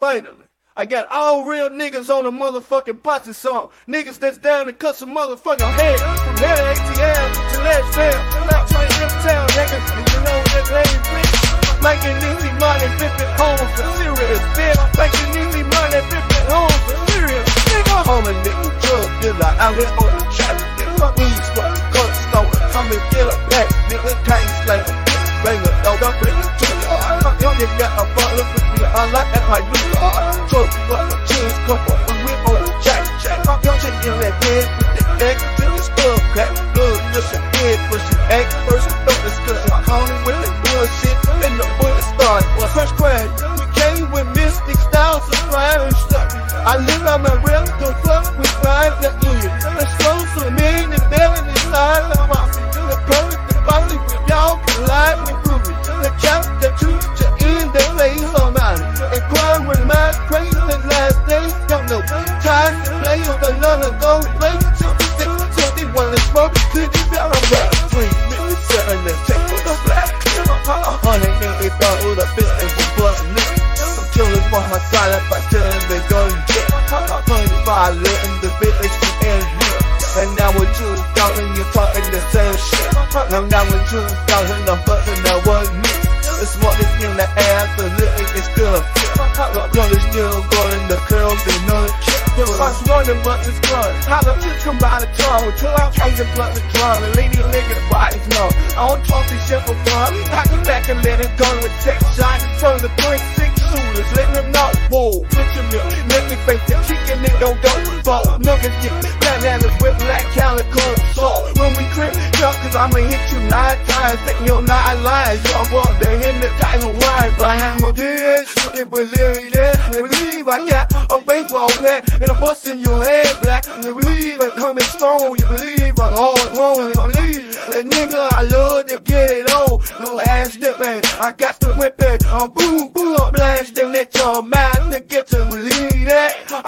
Finally. I got all real niggas on the motherfucking posse song. Niggas that's down to cut some motherfucking head. From here to ATL to Let's Fail. Out trying to town, niggas. And you know that lady bitch. Making easy money, flipping homes for serious. Bitch. Making easy money, flipping homes for serious. Nigga, home and nigga, drug dealer out here on of crime. I live on my real, don't fuck with crime that do you. The slow, so mean and belly inside. I'm out. The perfect, the body, y'all can lie and prove it. The count, the truth, to end the place on mine. And crime with my crazy last days. Don't know. Time to play on the London gold play. Something sick, something wanna smoke. To the down on black. Three minutes, seven, let's take for the black. Honey, nigga, thought with a fist you're the same shit. And now you talking, I'm fucking that was me. What is in the air, the living is still a fit. Girl is still going, the curls, they know the shit. The first running, but it's blood. How the shit come by the tongue, till I'm changing blood to drum. And lady, nigga, the body's numb. I don't talk this shit for fun. I come back and let it go with six shots from the three six shooters, letting them know. Whoa, picture me, let me face the it don't fall. Nuggets get bananas with black calico salt. When we crib, jump, cause I'ma hit you nine times, taking your nine lives. Y'all want to hit the time wine, but I'm a bitch. You believe that, they believe I got a baseball bat and a bust in your head, black. You believe I'm coming strong, you believe I'm hard, wrong, you believe that nigga, I love to get it on. No ass dipping, I got to whip it. I'm boom, boom, blasting at your mind to get to believe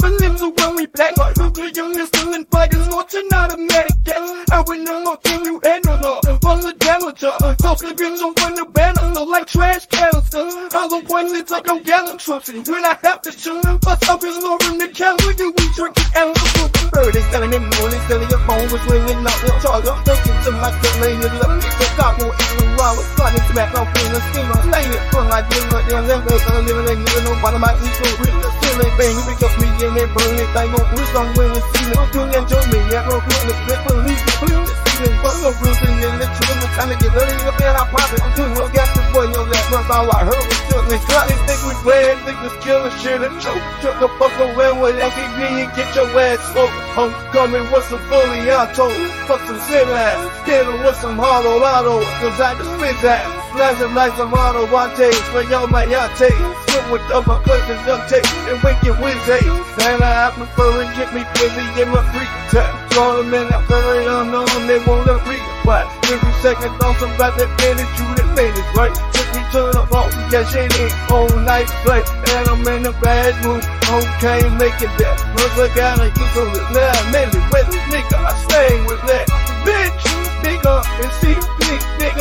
ribbons, so when we black, like the young listening fighters, watching automatic gas. I went no can you handle no? All the damage, uh, close the grins on the banner, look like trash canister. All the ones it's like I'm galaxy. When I have to shoot bust up his lore in the calendar, we drinking animals. Bird is selling in the morning, selling your phone, was ringing up your charger. Thinking to laying it up, it's a cop, more even wrong, was starting off in the skin, I'm laying it like this, but then them girls, I'm living like you know, one of my ego, with the ceiling, bang, you and then burn it, I know who's on when you playing, think killing shit, and choke, took the fuck away with LTV and get your ass smoked, homecoming with some fully auto, fuck some shit ass, him with some hollow auto, cause I just spit that, flashing like some auto watches, when y'all y'all take, sit with upper clips and duct tape, and wicked Wednesday, then I prefer and get me busy in my free time, draw them in that very unknown, they won't me but every second on some about that finish, you that finish, right? to the phone, catch it in all night play. And I'm in a bad mood, okay, make it that. Cause I gotta get to it now. Mainly with this nigga, I stay with that. Bitch, nigga, and see the big.